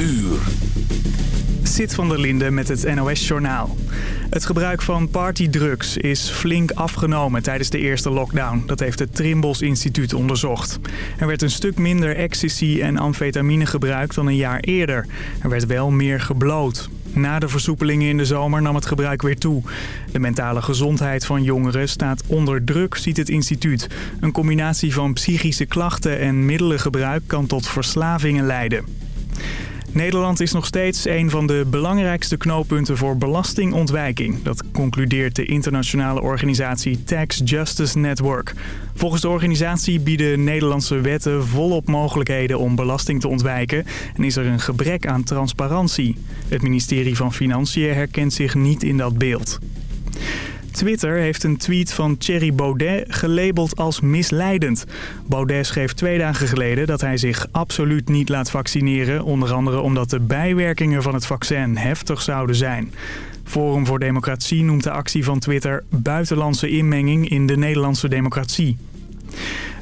uur. Sit van der Linde met het NOS-journaal. Het gebruik van partydrugs is flink afgenomen tijdens de eerste lockdown. Dat heeft het Trimbos Instituut onderzocht. Er werd een stuk minder ecstasy en amfetamine gebruikt dan een jaar eerder. Er werd wel meer gebloot. Na de versoepelingen in de zomer nam het gebruik weer toe. De mentale gezondheid van jongeren staat onder druk, ziet het instituut. Een combinatie van psychische klachten en middelengebruik kan tot verslavingen leiden. Nederland is nog steeds een van de belangrijkste knooppunten voor belastingontwijking. Dat concludeert de internationale organisatie Tax Justice Network. Volgens de organisatie bieden Nederlandse wetten volop mogelijkheden om belasting te ontwijken... en is er een gebrek aan transparantie. Het ministerie van Financiën herkent zich niet in dat beeld. Twitter heeft een tweet van Thierry Baudet gelabeld als misleidend. Baudet schreef twee dagen geleden dat hij zich absoluut niet laat vaccineren... onder andere omdat de bijwerkingen van het vaccin heftig zouden zijn. Forum voor Democratie noemt de actie van Twitter buitenlandse inmenging in de Nederlandse democratie.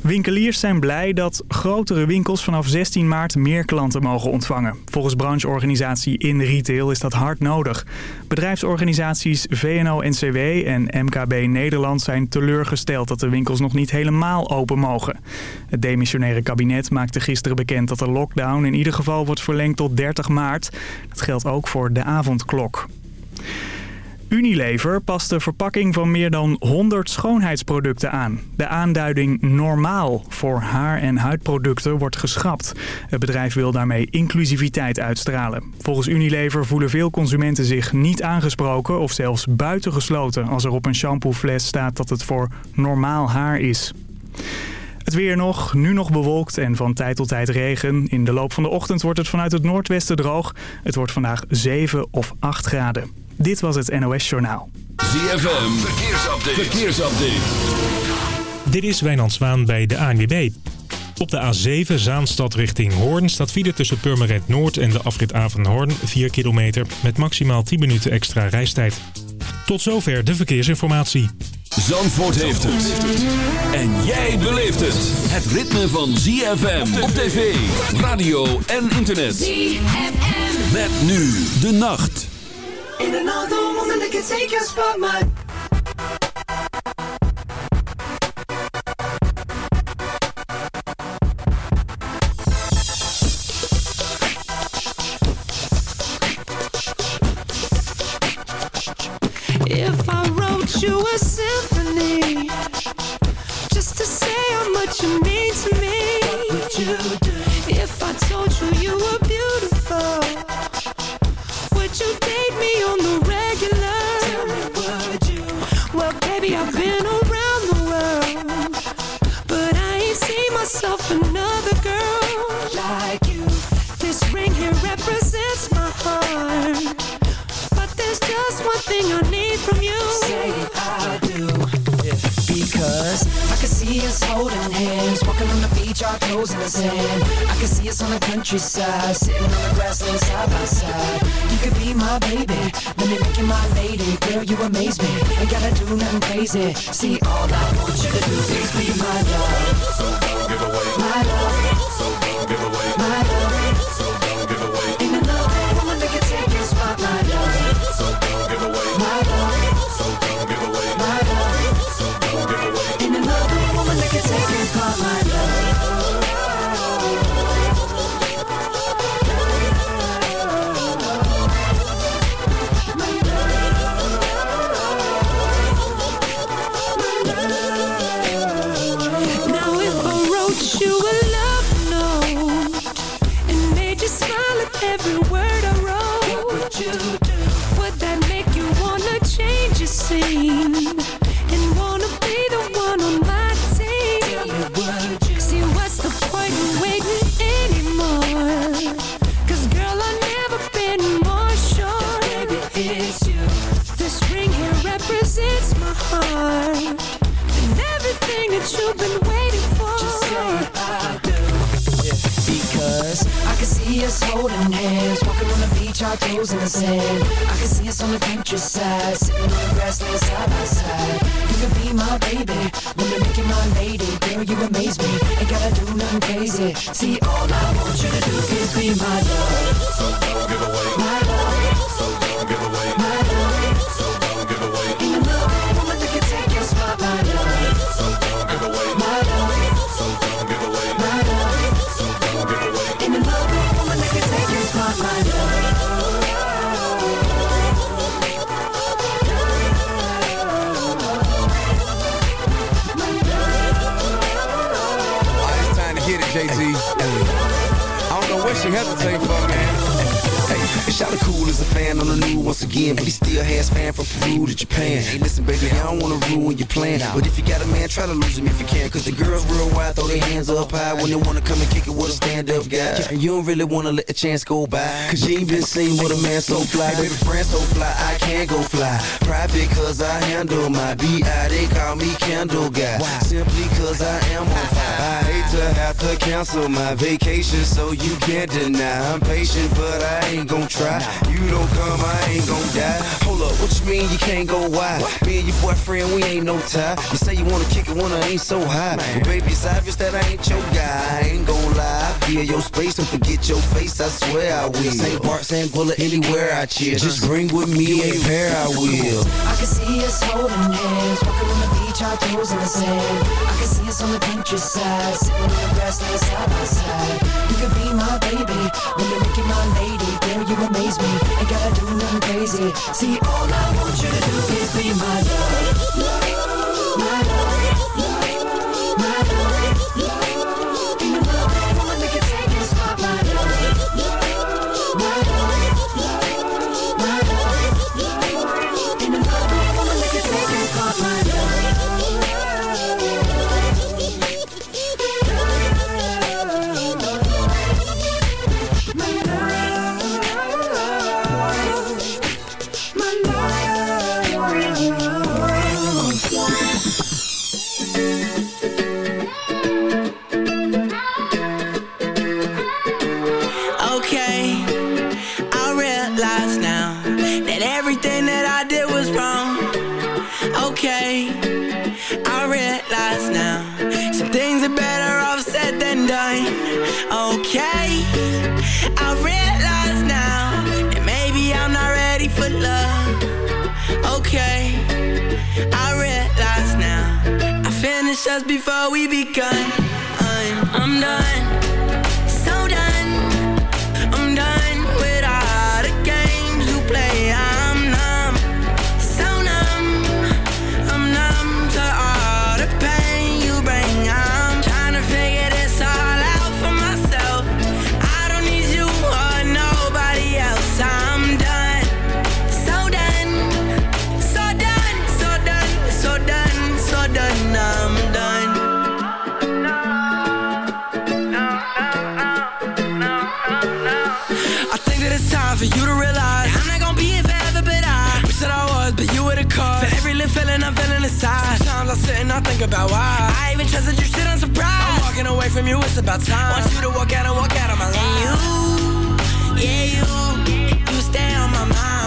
Winkeliers zijn blij dat grotere winkels vanaf 16 maart meer klanten mogen ontvangen. Volgens brancheorganisatie In Retail is dat hard nodig. Bedrijfsorganisaties VNO-NCW en MKB Nederland zijn teleurgesteld dat de winkels nog niet helemaal open mogen. Het demissionaire kabinet maakte gisteren bekend dat de lockdown in ieder geval wordt verlengd tot 30 maart. Dat geldt ook voor de avondklok. Unilever past de verpakking van meer dan 100 schoonheidsproducten aan. De aanduiding normaal voor haar- en huidproducten wordt geschrapt. Het bedrijf wil daarmee inclusiviteit uitstralen. Volgens Unilever voelen veel consumenten zich niet aangesproken of zelfs buitengesloten... als er op een shampoofles staat dat het voor normaal haar is. Het weer nog, nu nog bewolkt en van tijd tot tijd regen. In de loop van de ochtend wordt het vanuit het noordwesten droog. Het wordt vandaag 7 of 8 graden. Dit was het NOS Journaal. ZFM, verkeersupdate. verkeersupdate. Dit is Wijnand Zwaan bij de ANWB. Op de A7 Zaanstad richting Hoorn staat file tussen Purmerend Noord en de afrit Avenhoorn 4 kilometer met maximaal 10 minuten extra reistijd. Tot zover de verkeersinformatie. Zandvoort heeft het. En jij beleeft het. Het ritme van ZFM op tv, radio en internet. ZFM. Met nu de nacht. Ain't another woman that can take your spot, myself another girl Like you. This ring here represents my heart. But there's just one thing I need from you. Say I do. Because I can see us holding hands Walking on the beach, our toes in the sand. I can see us on the countryside Sitting on the grassland side by side. You could be my baby Let me make you my lady. Girl, you amaze me. Ain't gotta do nothing crazy. See, all I want you to do is be my love. So got a man, try to lose him if you can, cause the girls real wild, throw their hands up high when they wanna come and kick it with a stand-up guy. And you don't really wanna let the chance go by, cause you ain't been seen with a man so fly. Baby, friend so fly, I can't go fly. Private cause I handle my B.I. They call me Candle Guy. Simply cause I am on fire. I hate to have to cancel my vacation, so you can't deny. I'm patient, but I ain't ain't gon' try. You don't come, I ain't gon' die. Hold up, what you mean you can't go wide? Me and your boyfriend, we ain't no tie. You say you wanna kick it when I ain't so high. But baby, it's obvious that I ain't your guy. I ain't gon' lie. Feel your space and forget your face, I swear I will. St. Bart, St. Bullet, anywhere I chill. Just bring with me a pair, I will. I can see us holding hands, walking on the beach, our toes in the sand. I can see us on the countryside, sitting on the grass, side by side. You could be my baby, when you're making my lady Girl, you amaze me. Ain't gotta do nothing crazy. See, all I want you to do is be my love. Love. Just before we begun. I'm, I'm done think about why. I even trusted you shit, I'm surprised. I'm walking away from you, it's about time. Want you to walk out and walk out of my life. And you, yeah you You stay on my mind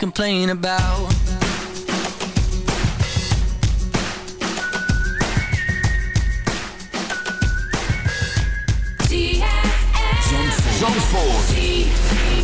complain about. Zandvoort.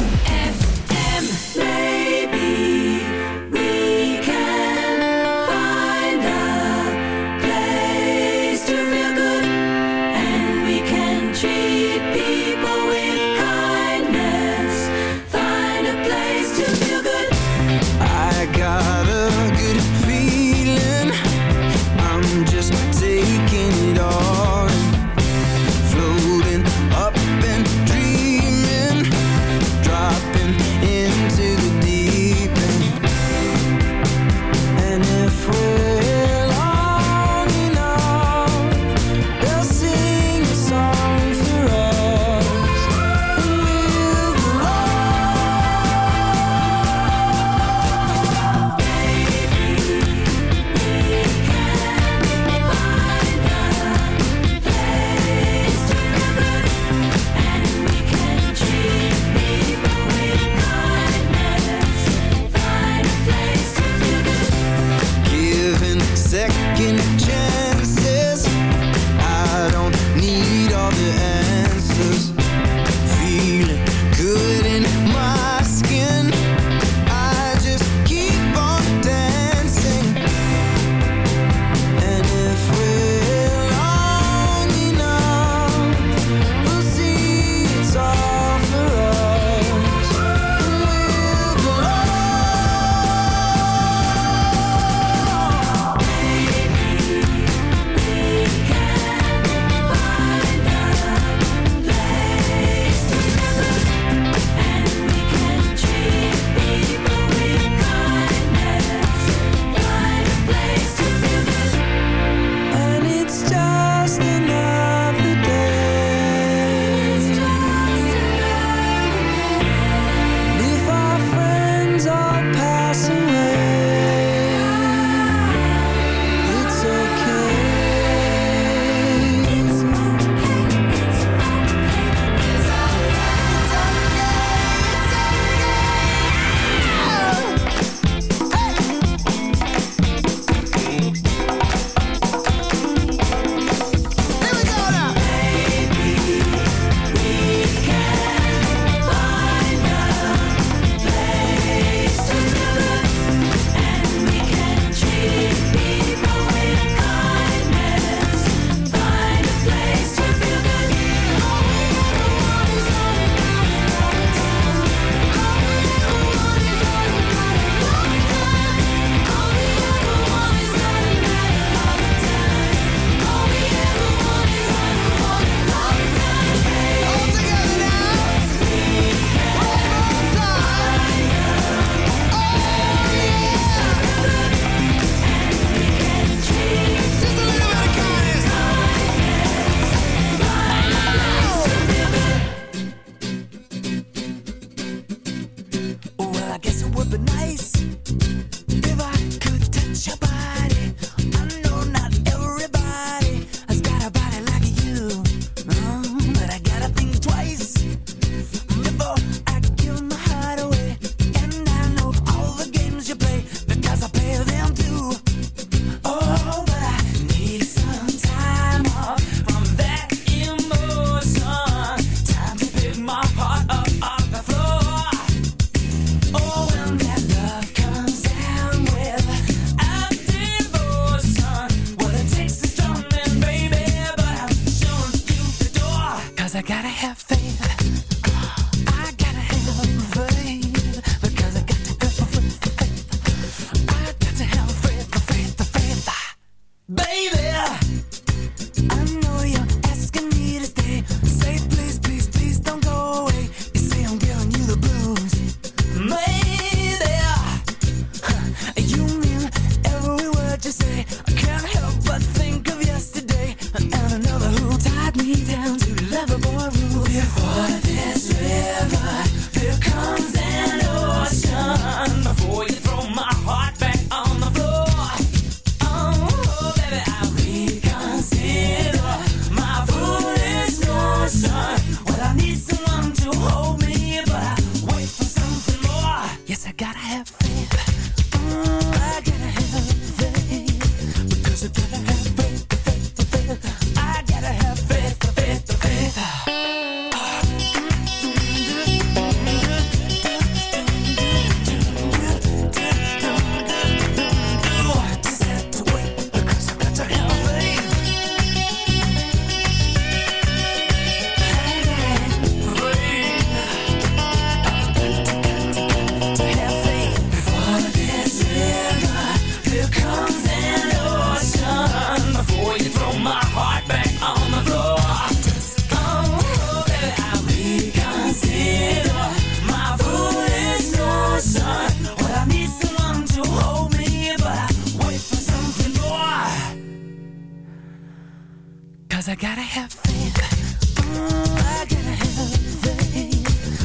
Cause I gotta have faith. I gotta have faith.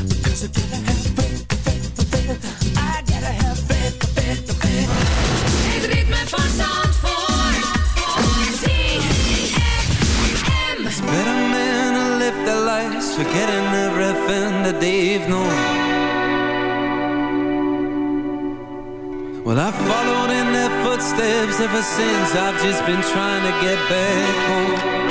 Because I gotta have faith, faith, faith. I gotta have faith, faith, faith. Het ritme van Zandvoort. ZFM. It's better men who live their lives. Forgetting everything that they've known. Well, I've followed in their footsteps ever since. I've just been trying to get back home.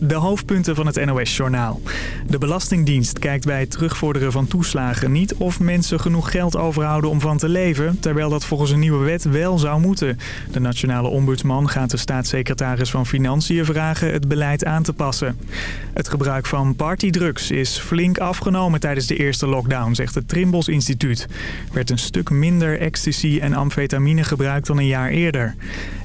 De hoofdpunten van het NOS-journaal. De Belastingdienst kijkt bij het terugvorderen van toeslagen niet of mensen genoeg geld overhouden om van te leven, terwijl dat volgens een nieuwe wet wel zou moeten. De nationale ombudsman gaat de staatssecretaris van Financiën vragen het beleid aan te passen. Het gebruik van partydrugs is flink afgenomen tijdens de eerste lockdown, zegt het Trimbos Instituut. Er werd een stuk minder ecstasy en amfetamine gebruikt dan een jaar eerder.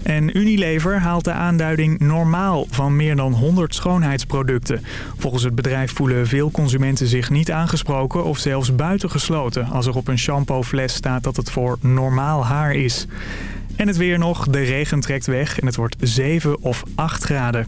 En Unilever haalt de aanduiding normaal van meer dan 100 schoonheidsproducten. Volgens het bedrijf voelen veel consumenten zich niet aangesproken of zelfs buitengesloten... als er op een shampoofles staat dat het voor normaal haar is. En het weer nog, de regen trekt weg en het wordt 7 of 8 graden.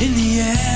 in the air.